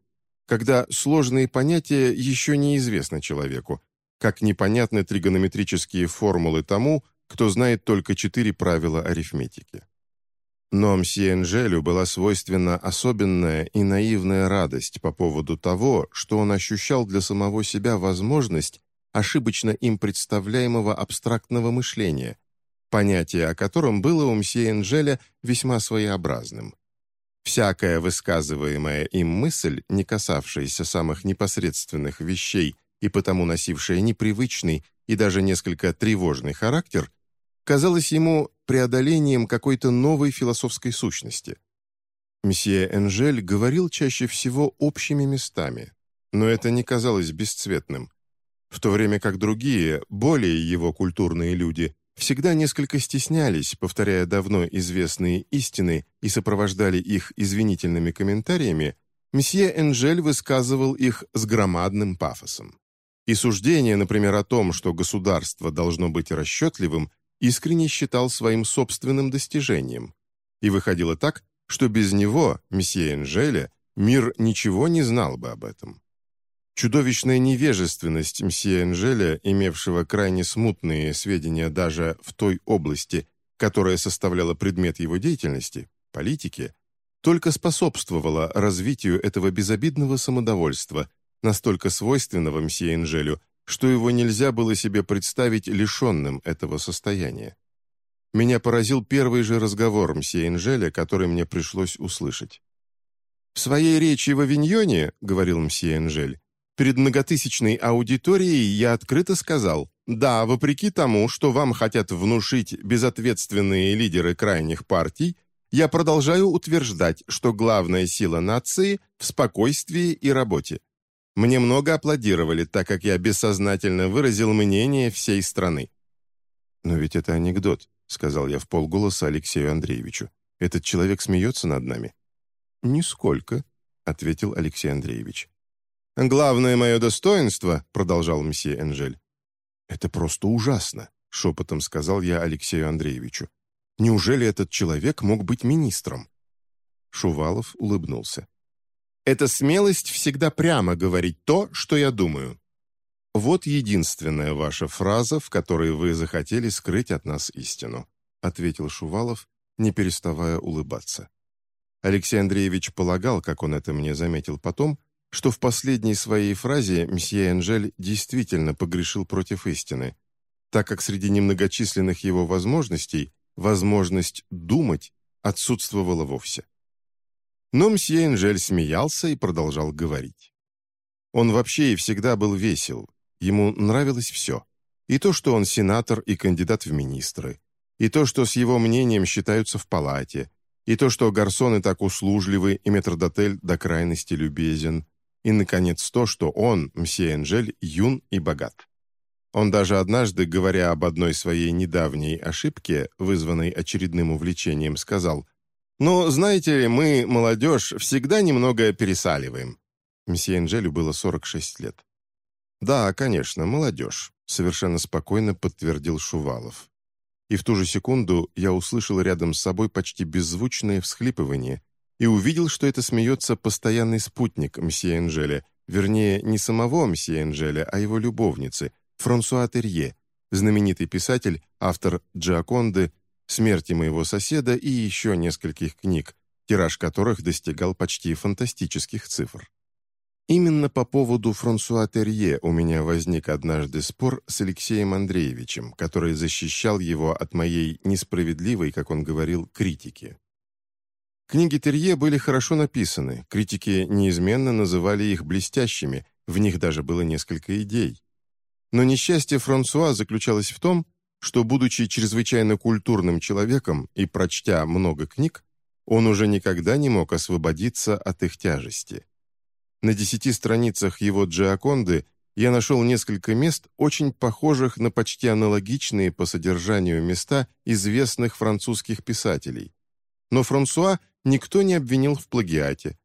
когда сложные понятия еще неизвестны человеку, как непонятны тригонометрические формулы тому, кто знает только четыре правила арифметики. Но мсье Энжелю была свойственна особенная и наивная радость по поводу того, что он ощущал для самого себя возможность ошибочно им представляемого абстрактного мышления, понятие о котором было у мсье Энжеля весьма своеобразным. Всякая высказываемая им мысль, не касавшаяся самых непосредственных вещей и потому носившая непривычный и даже несколько тревожный характер, казалась ему преодолением какой-то новой философской сущности. Месье Энжель говорил чаще всего общими местами, но это не казалось бесцветным, в то время как другие, более его культурные люди, всегда несколько стеснялись, повторяя давно известные истины и сопровождали их извинительными комментариями, месье Энжель высказывал их с громадным пафосом. И суждение, например, о том, что государство должно быть расчетливым, искренне считал своим собственным достижением. И выходило так, что без него, месье Энжеля, мир ничего не знал бы об этом. Чудовищная невежественность мсье Энжеля, имевшего крайне смутные сведения даже в той области, которая составляла предмет его деятельности, политике, только способствовала развитию этого безобидного самодовольства, настолько свойственного мсье Энжелю, что его нельзя было себе представить лишенным этого состояния. Меня поразил первый же разговор мсье Энжеля, который мне пришлось услышать. «В своей речи в Авиньоне, — говорил мсье Энжель, — перед многотысячной аудиторией я открыто сказал, да, вопреки тому, что вам хотят внушить безответственные лидеры крайних партий, я продолжаю утверждать, что главная сила нации в спокойствии и работе. Мне много аплодировали, так как я бессознательно выразил мнение всей страны. «Но ведь это анекдот», — сказал я в полголоса Алексею Андреевичу. «Этот человек смеется над нами». «Нисколько», — ответил Алексей Андреевич. «Главное мое достоинство», — продолжал месье Энжель. «Это просто ужасно», — шепотом сказал я Алексею Андреевичу. «Неужели этот человек мог быть министром?» Шувалов улыбнулся. Это смелость всегда прямо говорить то, что я думаю. Вот единственная ваша фраза, в которой вы захотели скрыть от нас истину, ответил Шувалов, не переставая улыбаться. Алексей Андреевич полагал, как он это мне заметил потом, что в последней своей фразе мсье Энжель действительно погрешил против истины, так как среди немногочисленных его возможностей возможность думать отсутствовала вовсе. Но мсье Энжель смеялся и продолжал говорить. Он вообще и всегда был весел, ему нравилось все. И то, что он сенатор и кандидат в министры, и то, что с его мнением считаются в палате, и то, что гарсоны так услужливы и метрдотель до крайности любезен, и, наконец, то, что он, мсье Энжель, юн и богат. Он даже однажды, говоря об одной своей недавней ошибке, вызванной очередным увлечением, сказал «Ну, знаете ли, мы, молодежь, всегда немного пересаливаем». Мсье Энджелю было 46 лет. «Да, конечно, молодежь», — совершенно спокойно подтвердил Шувалов. И в ту же секунду я услышал рядом с собой почти беззвучное всхлипывание и увидел, что это смеется постоянный спутник мсье Энжеля, вернее, не самого мсье Энжеля, а его любовницы, Франсуа Терье, знаменитый писатель, автор «Джаконды», «Смерти моего соседа» и еще нескольких книг, тираж которых достигал почти фантастических цифр. Именно по поводу Франсуа Терье у меня возник однажды спор с Алексеем Андреевичем, который защищал его от моей несправедливой, как он говорил, критики. Книги Терье были хорошо написаны, критики неизменно называли их блестящими, в них даже было несколько идей. Но несчастье Франсуа заключалось в том, что, будучи чрезвычайно культурным человеком и прочтя много книг, он уже никогда не мог освободиться от их тяжести. На десяти страницах его «Джиаконды» я нашел несколько мест, очень похожих на почти аналогичные по содержанию места известных французских писателей. Но Франсуа никто не обвинил в плагиате.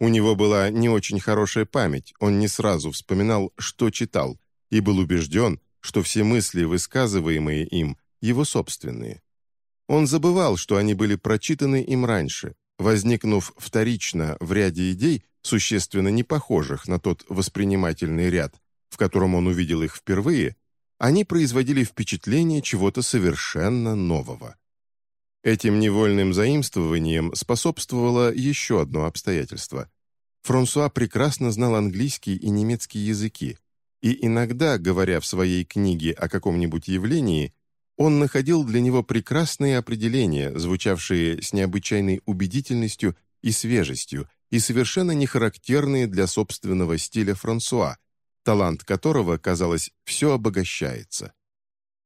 У него была не очень хорошая память, он не сразу вспоминал, что читал, и был убежден, что все мысли, высказываемые им, его собственные. Он забывал, что они были прочитаны им раньше, возникнув вторично в ряде идей, существенно не похожих на тот воспринимательный ряд, в котором он увидел их впервые, они производили впечатление чего-то совершенно нового. Этим невольным заимствованием способствовало еще одно обстоятельство. Франсуа прекрасно знал английский и немецкий языки, и иногда, говоря в своей книге о каком-нибудь явлении, он находил для него прекрасные определения, звучавшие с необычайной убедительностью и свежестью, и совершенно не характерные для собственного стиля Франсуа, талант которого, казалось, все обогащается.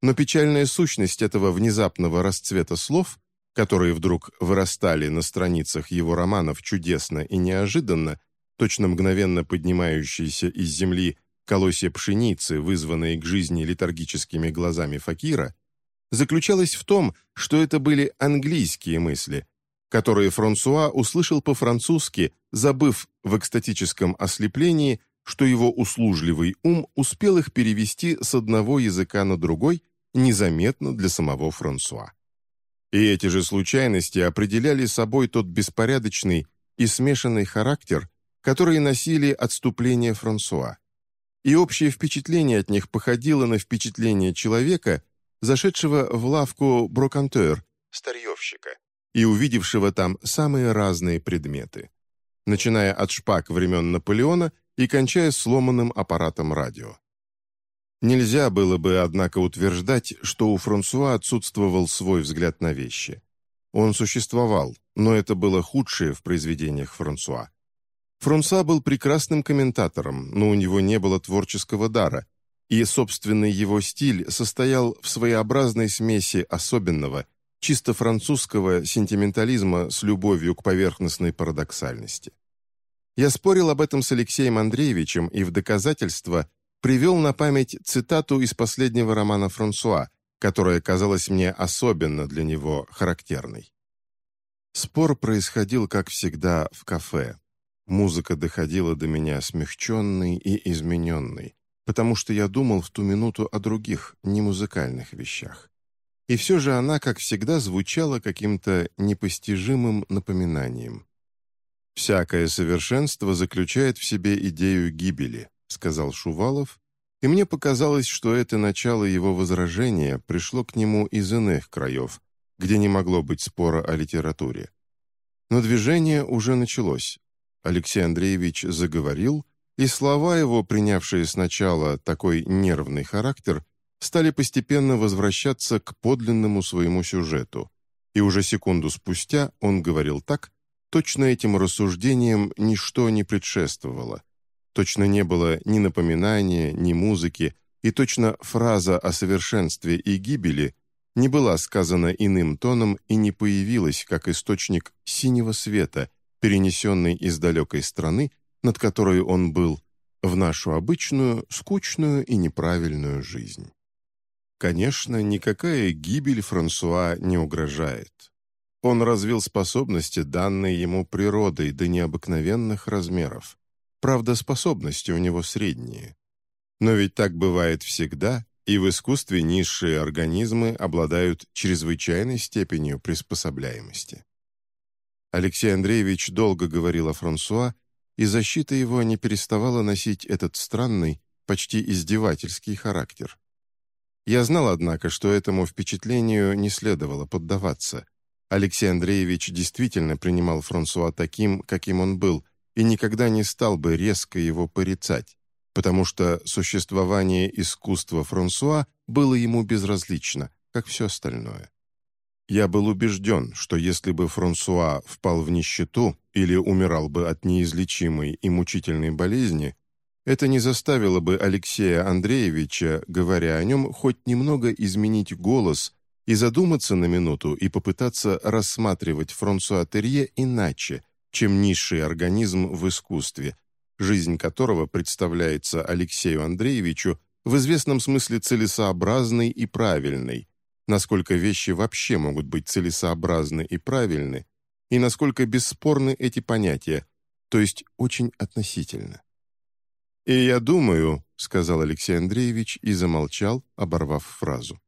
Но печальная сущность этого внезапного расцвета слов, которые вдруг вырастали на страницах его романов чудесно и неожиданно, точно мгновенно поднимающиеся из земли колосья пшеницы, вызванные к жизни летаргическими глазами Факира, заключалась в том, что это были английские мысли, которые Франсуа услышал по-французски, забыв в экстатическом ослеплении, что его услужливый ум успел их перевести с одного языка на другой незаметно для самого Франсуа. И эти же случайности определяли собой тот беспорядочный и смешанный характер, который носили отступления Франсуа и общее впечатление от них походило на впечатление человека, зашедшего в лавку брокантер, старьевщика, и увидевшего там самые разные предметы, начиная от шпаг времен Наполеона и кончая сломанным аппаратом радио. Нельзя было бы, однако, утверждать, что у Франсуа отсутствовал свой взгляд на вещи. Он существовал, но это было худшее в произведениях Франсуа. Фрунса был прекрасным комментатором, но у него не было творческого дара, и собственный его стиль состоял в своеобразной смеси особенного, чисто французского сентиментализма с любовью к поверхностной парадоксальности. Я спорил об этом с Алексеем Андреевичем и в доказательство привел на память цитату из последнего романа Франсуа, которая казалась мне особенно для него характерной. Спор происходил, как всегда, в кафе. Музыка доходила до меня смягченной и измененной, потому что я думал в ту минуту о других, немузыкальных вещах. И все же она, как всегда, звучала каким-то непостижимым напоминанием. «Всякое совершенство заключает в себе идею гибели», — сказал Шувалов, и мне показалось, что это начало его возражения пришло к нему из иных краев, где не могло быть спора о литературе. Но движение уже началось, Алексей Андреевич заговорил, и слова его, принявшие сначала такой нервный характер, стали постепенно возвращаться к подлинному своему сюжету. И уже секунду спустя он говорил так, точно этим рассуждениям ничто не предшествовало. Точно не было ни напоминания, ни музыки, и точно фраза о совершенстве и гибели не была сказана иным тоном и не появилась как источник синего света – перенесенный из далекой страны, над которой он был, в нашу обычную, скучную и неправильную жизнь. Конечно, никакая гибель Франсуа не угрожает. Он развил способности, данные ему природой до необыкновенных размеров. Правда, способности у него средние. Но ведь так бывает всегда, и в искусстве низшие организмы обладают чрезвычайной степенью приспособляемости. Алексей Андреевич долго говорил о Франсуа, и защита его не переставала носить этот странный, почти издевательский характер. Я знал, однако, что этому впечатлению не следовало поддаваться. Алексей Андреевич действительно принимал Франсуа таким, каким он был, и никогда не стал бы резко его порицать, потому что существование искусства Франсуа было ему безразлично, как все остальное. Я был убежден, что если бы Франсуа впал в нищету или умирал бы от неизлечимой и мучительной болезни, это не заставило бы Алексея Андреевича, говоря о нем, хоть немного изменить голос и задуматься на минуту и попытаться рассматривать Франсуа Терье иначе, чем низший организм в искусстве, жизнь которого представляется Алексею Андреевичу в известном смысле целесообразной и правильной, насколько вещи вообще могут быть целесообразны и правильны, и насколько бесспорны эти понятия, то есть очень относительно. «И я думаю», — сказал Алексей Андреевич и замолчал, оборвав фразу.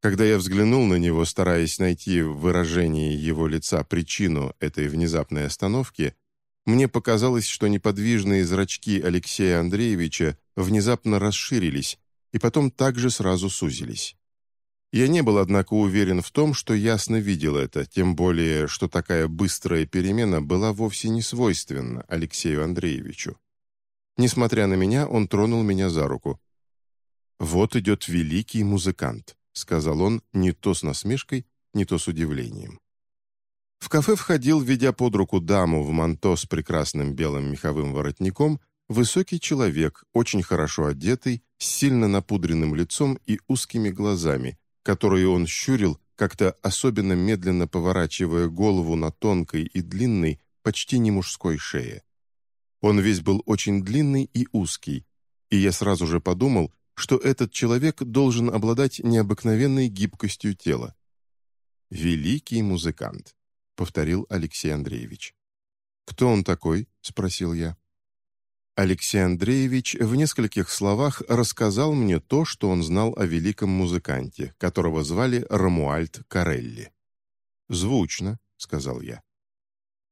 Когда я взглянул на него, стараясь найти в выражении его лица причину этой внезапной остановки, мне показалось, что неподвижные зрачки Алексея Андреевича внезапно расширились и потом также сразу сузились. Я не был, однако, уверен в том, что ясно видел это, тем более, что такая быстрая перемена была вовсе не свойственна Алексею Андреевичу. Несмотря на меня, он тронул меня за руку. «Вот идет великий музыкант», — сказал он не то с насмешкой, не то с удивлением. В кафе входил, ведя под руку даму в манто с прекрасным белым меховым воротником, высокий человек, очень хорошо одетый, с сильно напудренным лицом и узкими глазами, которые он щурил, как-то особенно медленно поворачивая голову на тонкой и длинной, почти не мужской шее. Он весь был очень длинный и узкий, и я сразу же подумал, что этот человек должен обладать необыкновенной гибкостью тела. «Великий музыкант», — повторил Алексей Андреевич. «Кто он такой?» — спросил я. Алексей Андреевич в нескольких словах рассказал мне то, что он знал о великом музыканте, которого звали Рамуальд Карелли. «Звучно», — сказал я.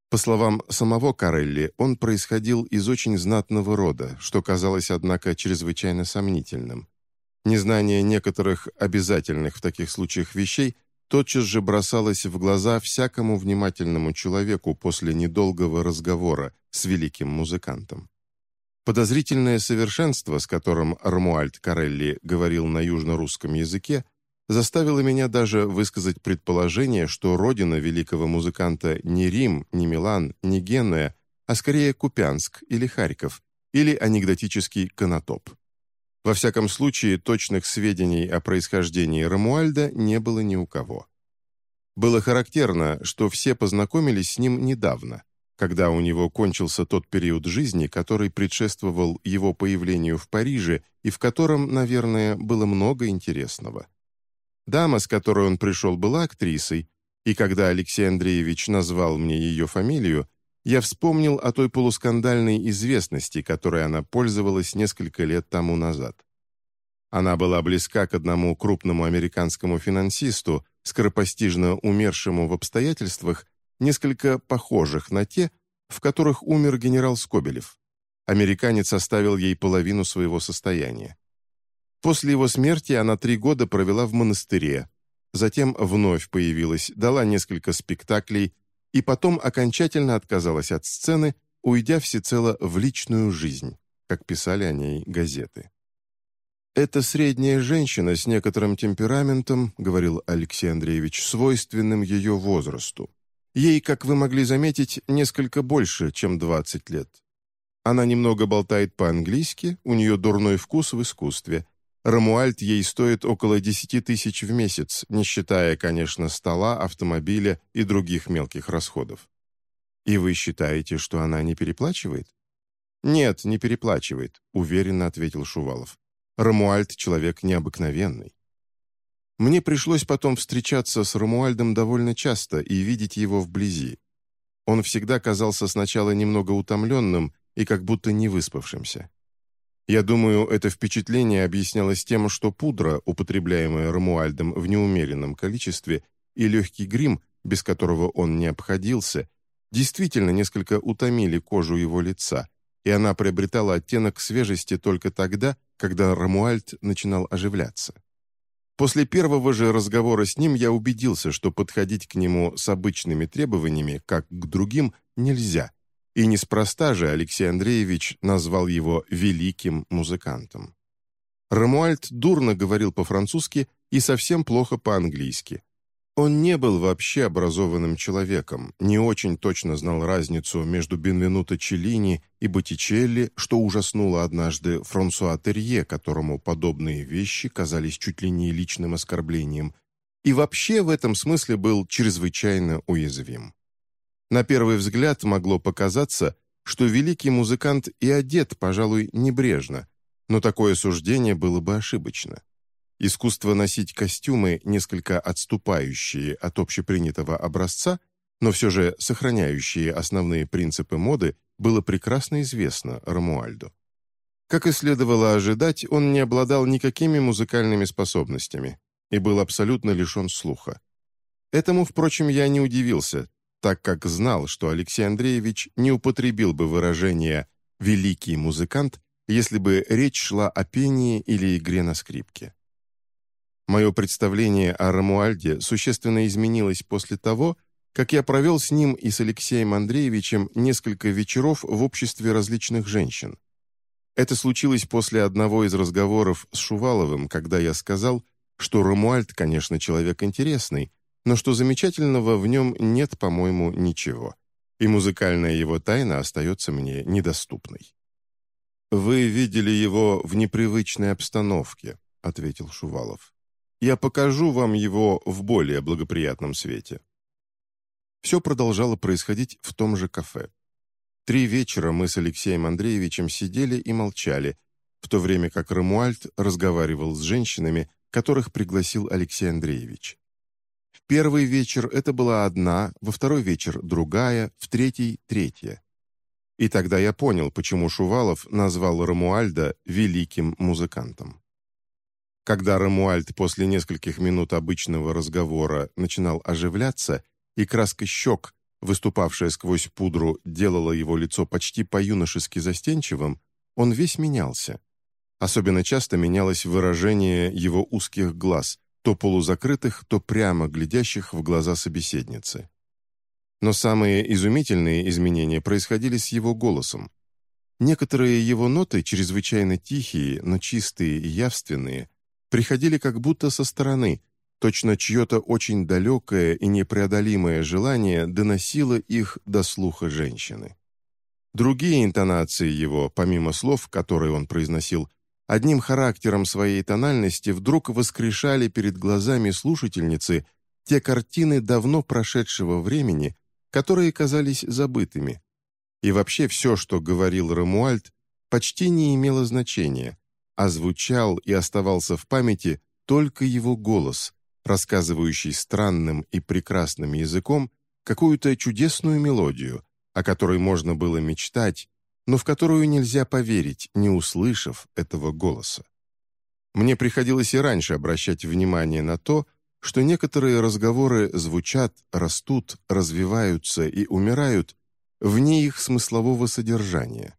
По словам самого Карелли, он происходил из очень знатного рода, что казалось, однако, чрезвычайно сомнительным. Незнание некоторых обязательных в таких случаях вещей тотчас же бросалось в глаза всякому внимательному человеку после недолгого разговора с великим музыкантом. Подозрительное совершенство, с которым Армуальд Карелли говорил на южно-русском языке, заставило меня даже высказать предположение, что родина великого музыканта не Рим, не Милан, не Генуя, а скорее Купянск или Харьков, или анекдотический Конотоп. Во всяком случае, точных сведений о происхождении Рамуальда не было ни у кого. Было характерно, что все познакомились с ним недавно – когда у него кончился тот период жизни, который предшествовал его появлению в Париже и в котором, наверное, было много интересного. Дама, с которой он пришел, была актрисой, и когда Алексей Андреевич назвал мне ее фамилию, я вспомнил о той полускандальной известности, которой она пользовалась несколько лет тому назад. Она была близка к одному крупному американскому финансисту, скоропостижно умершему в обстоятельствах, несколько похожих на те, в которых умер генерал Скобелев. Американец оставил ей половину своего состояния. После его смерти она три года провела в монастыре, затем вновь появилась, дала несколько спектаклей и потом окончательно отказалась от сцены, уйдя всецело в личную жизнь, как писали о ней газеты. «Это средняя женщина с некоторым темпераментом», — говорил Алексей Андреевич, «свойственным ее возрасту. Ей, как вы могли заметить, несколько больше, чем 20 лет. Она немного болтает по-английски, у нее дурной вкус в искусстве. Рамуальд ей стоит около 10 тысяч в месяц, не считая, конечно, стола, автомобиля и других мелких расходов. И вы считаете, что она не переплачивает? «Нет, не переплачивает», — уверенно ответил Шувалов. «Рамуальд — человек необыкновенный». Мне пришлось потом встречаться с Рамуальдом довольно часто и видеть его вблизи. Он всегда казался сначала немного утомленным и как будто не выспавшимся. Я думаю, это впечатление объяснялось тем, что пудра, употребляемая Рамуальдом в неумеренном количестве, и легкий грим, без которого он не обходился, действительно несколько утомили кожу его лица, и она приобретала оттенок свежести только тогда, когда Рамуальд начинал оживляться. После первого же разговора с ним я убедился, что подходить к нему с обычными требованиями, как к другим, нельзя, и неспроста же Алексей Андреевич назвал его «великим музыкантом». Рамуальд дурно говорил по-французски и совсем плохо по-английски. Он не был вообще образованным человеком, не очень точно знал разницу между Бенвенуто Челлини и Боттичелли, что ужаснуло однажды Франсуа Терье, которому подобные вещи казались чуть ли не личным оскорблением, и вообще в этом смысле был чрезвычайно уязвим. На первый взгляд могло показаться, что великий музыкант и одет, пожалуй, небрежно, но такое суждение было бы ошибочно. Искусство носить костюмы, несколько отступающие от общепринятого образца, но все же сохраняющие основные принципы моды, было прекрасно известно Рамуальду. Как и следовало ожидать, он не обладал никакими музыкальными способностями и был абсолютно лишен слуха. Этому, впрочем, я не удивился, так как знал, что Алексей Андреевич не употребил бы выражение «великий музыкант», если бы речь шла о пении или игре на скрипке. Мое представление о Рамуальде существенно изменилось после того, как я провел с ним и с Алексеем Андреевичем несколько вечеров в обществе различных женщин. Это случилось после одного из разговоров с Шуваловым, когда я сказал, что Рамуальд, конечно, человек интересный, но что замечательного в нем нет, по-моему, ничего, и музыкальная его тайна остается мне недоступной. «Вы видели его в непривычной обстановке», — ответил Шувалов. «Я покажу вам его в более благоприятном свете». Все продолжало происходить в том же кафе. Три вечера мы с Алексеем Андреевичем сидели и молчали, в то время как Рамуальд разговаривал с женщинами, которых пригласил Алексей Андреевич первый вечер это была одна, во второй вечер другая, в третий — третья. И тогда я понял, почему Шувалов назвал Рамуальда великим музыкантом. Когда Рамуальд после нескольких минут обычного разговора начинал оживляться, и краска щек, выступавшая сквозь пудру, делала его лицо почти по-юношески застенчивым, он весь менялся. Особенно часто менялось выражение его узких глаз, то полузакрытых, то прямо глядящих в глаза собеседницы. Но самые изумительные изменения происходили с его голосом. Некоторые его ноты, чрезвычайно тихие, но чистые и явственные, приходили как будто со стороны, точно чье-то очень далекое и непреодолимое желание доносило их до слуха женщины. Другие интонации его, помимо слов, которые он произносил, одним характером своей тональности вдруг воскрешали перед глазами слушательницы те картины давно прошедшего времени, которые казались забытыми. И вообще все, что говорил Рамуальд, почти не имело значения, а звучал и оставался в памяти только его голос, рассказывающий странным и прекрасным языком какую-то чудесную мелодию, о которой можно было мечтать, но в которую нельзя поверить, не услышав этого голоса. Мне приходилось и раньше обращать внимание на то, что некоторые разговоры звучат, растут, развиваются и умирают вне их смыслового содержания.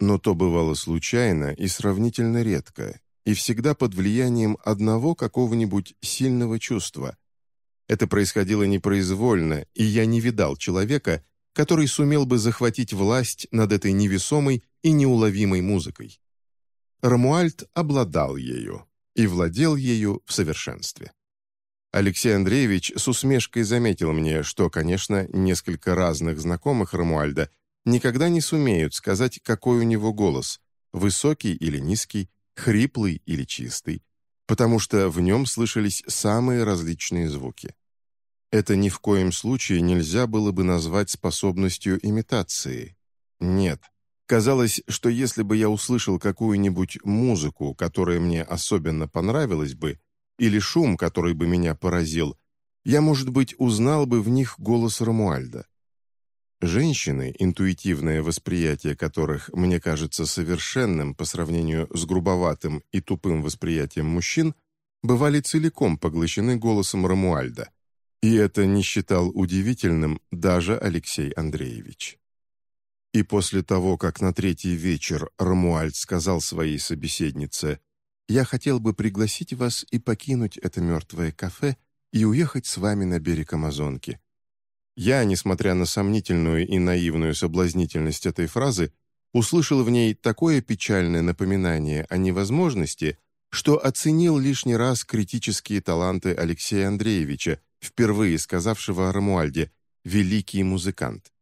Но то бывало случайно и сравнительно редко, и всегда под влиянием одного какого-нибудь сильного чувства. Это происходило непроизвольно, и я не видал человека, который сумел бы захватить власть над этой невесомой и неуловимой музыкой. Рамуальд обладал ею и владел ею в совершенстве. Алексей Андреевич с усмешкой заметил мне, что, конечно, несколько разных знакомых Рамуальда никогда не сумеют сказать, какой у него голос – высокий или низкий, хриплый или чистый, потому что в нем слышались самые различные звуки. Это ни в коем случае нельзя было бы назвать способностью имитации. Нет. Казалось, что если бы я услышал какую-нибудь музыку, которая мне особенно понравилась бы, или шум, который бы меня поразил, я, может быть, узнал бы в них голос Рамуальда. Женщины, интуитивное восприятие которых мне кажется совершенным по сравнению с грубоватым и тупым восприятием мужчин, бывали целиком поглощены голосом Рамуальда. И это не считал удивительным даже Алексей Андреевич. И после того, как на третий вечер Рамуальд сказал своей собеседнице «Я хотел бы пригласить вас и покинуть это мертвое кафе и уехать с вами на берег Амазонки», я, несмотря на сомнительную и наивную соблазнительность этой фразы, услышал в ней такое печальное напоминание о невозможности, что оценил лишний раз критические таланты Алексея Андреевича, впервые сказавшего о Рамуальде «великий музыкант».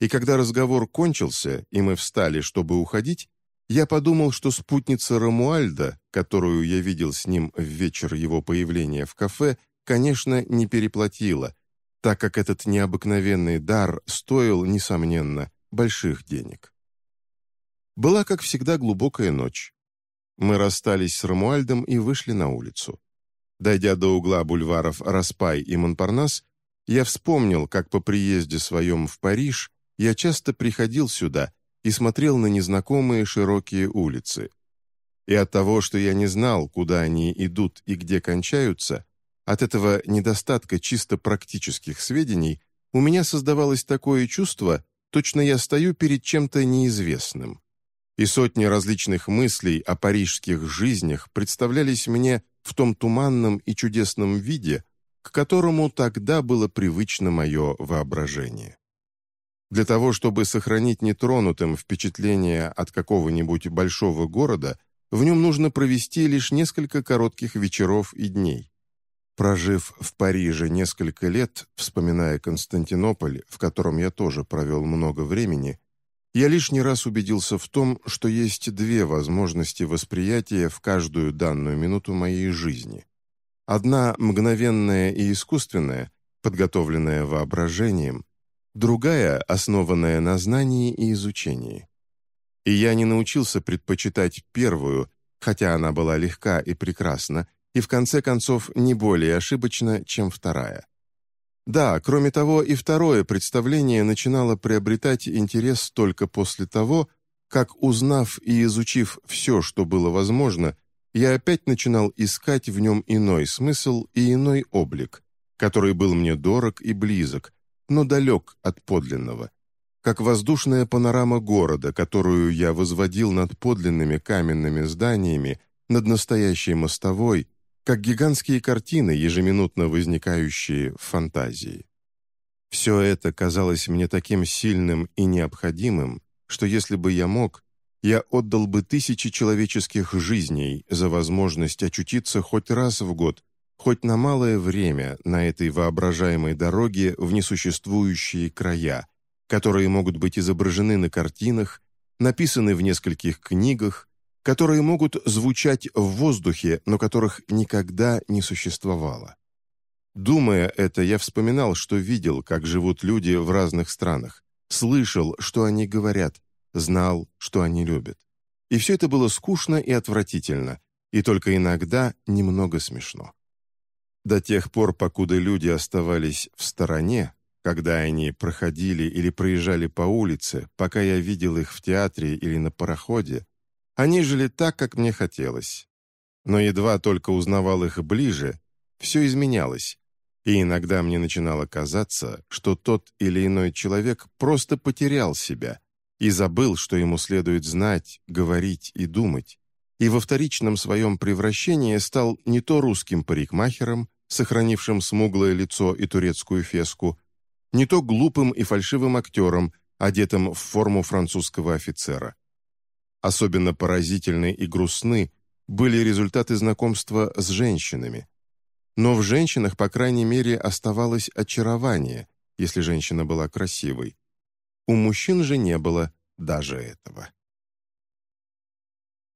И когда разговор кончился, и мы встали, чтобы уходить, я подумал, что спутница Рамуальда, которую я видел с ним в вечер его появления в кафе, конечно, не переплатила, так как этот необыкновенный дар стоил, несомненно, больших денег. Была, как всегда, глубокая ночь. Мы расстались с Рамуальдом и вышли на улицу. Дойдя до угла бульваров Распай и Монпарнас, я вспомнил, как по приезде своем в Париж я часто приходил сюда и смотрел на незнакомые широкие улицы. И от того, что я не знал, куда они идут и где кончаются, от этого недостатка чисто практических сведений у меня создавалось такое чувство, точно я стою перед чем-то неизвестным. И сотни различных мыслей о парижских жизнях представлялись мне в том туманном и чудесном виде, к которому тогда было привычно мое воображение. Для того, чтобы сохранить нетронутым впечатление от какого-нибудь большого города, в нем нужно провести лишь несколько коротких вечеров и дней. Прожив в Париже несколько лет, вспоминая Константинополь, в котором я тоже провел много времени, я лишний раз убедился в том, что есть две возможности восприятия в каждую данную минуту моей жизни. Одна мгновенная и искусственная, подготовленная воображением, другая, основанная на знании и изучении. И я не научился предпочитать первую, хотя она была легка и прекрасна, и в конце концов не более ошибочно, чем вторая. Да, кроме того, и второе представление начинало приобретать интерес только после того, как, узнав и изучив все, что было возможно, я опять начинал искать в нем иной смысл и иной облик, который был мне дорог и близок, но далек от подлинного, как воздушная панорама города, которую я возводил над подлинными каменными зданиями, над настоящей мостовой, как гигантские картины, ежеминутно возникающие в фантазии. Все это казалось мне таким сильным и необходимым, что если бы я мог, я отдал бы тысячи человеческих жизней за возможность очутиться хоть раз в год, хоть на малое время на этой воображаемой дороге в несуществующие края, которые могут быть изображены на картинах, написаны в нескольких книгах, которые могут звучать в воздухе, но которых никогда не существовало. Думая это, я вспоминал, что видел, как живут люди в разных странах, слышал, что они говорят, знал, что они любят. И все это было скучно и отвратительно, и только иногда немного смешно. До тех пор, покуда люди оставались в стороне, когда они проходили или проезжали по улице, пока я видел их в театре или на пароходе, они жили так, как мне хотелось. Но едва только узнавал их ближе, все изменялось, и иногда мне начинало казаться, что тот или иной человек просто потерял себя и забыл, что ему следует знать, говорить и думать, и во вторичном своем превращении стал не то русским парикмахером, сохранившим смуглое лицо и турецкую феску, не то глупым и фальшивым актером, одетым в форму французского офицера. Особенно поразительны и грустны были результаты знакомства с женщинами. Но в женщинах, по крайней мере, оставалось очарование, если женщина была красивой. У мужчин же не было даже этого.